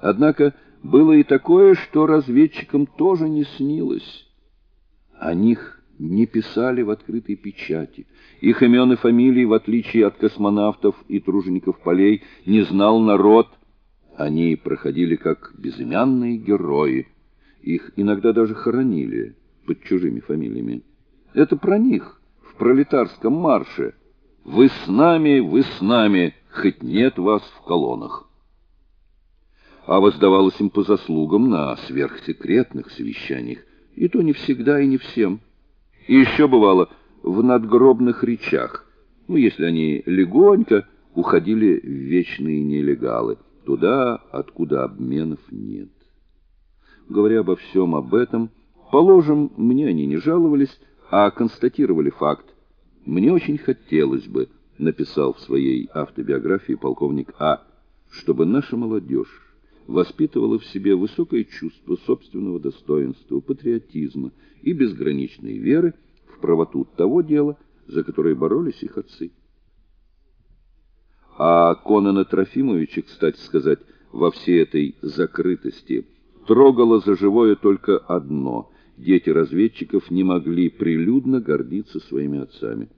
Однако было и такое, что разведчикам тоже не снилось. О них не писали в открытой печати. Их имен и фамилий, в отличие от космонавтов и тружеников полей, не знал народ. Они проходили как безымянные герои. Их иногда даже хоронили под чужими фамилиями. Это про них в пролетарском марше. Вы с нами, вы с нами, хоть нет вас в колоннах а воздавалось им по заслугам на сверхсекретных совещаниях, и то не всегда и не всем. И еще бывало в надгробных речах, ну, если они легонько уходили в вечные нелегалы, туда, откуда обменов нет. Говоря обо всем об этом, положим, мне они не жаловались, а констатировали факт. Мне очень хотелось бы, написал в своей автобиографии полковник А, чтобы наша молодежь воспитывала в себе высокое чувство собственного достоинства, патриотизма и безграничной веры в правоту того дела, за которое боролись их отцы. А Конана Трофимовича, кстати сказать, во всей этой закрытости трогало за живое только одно: дети разведчиков не могли прилюдно гордиться своими отцами.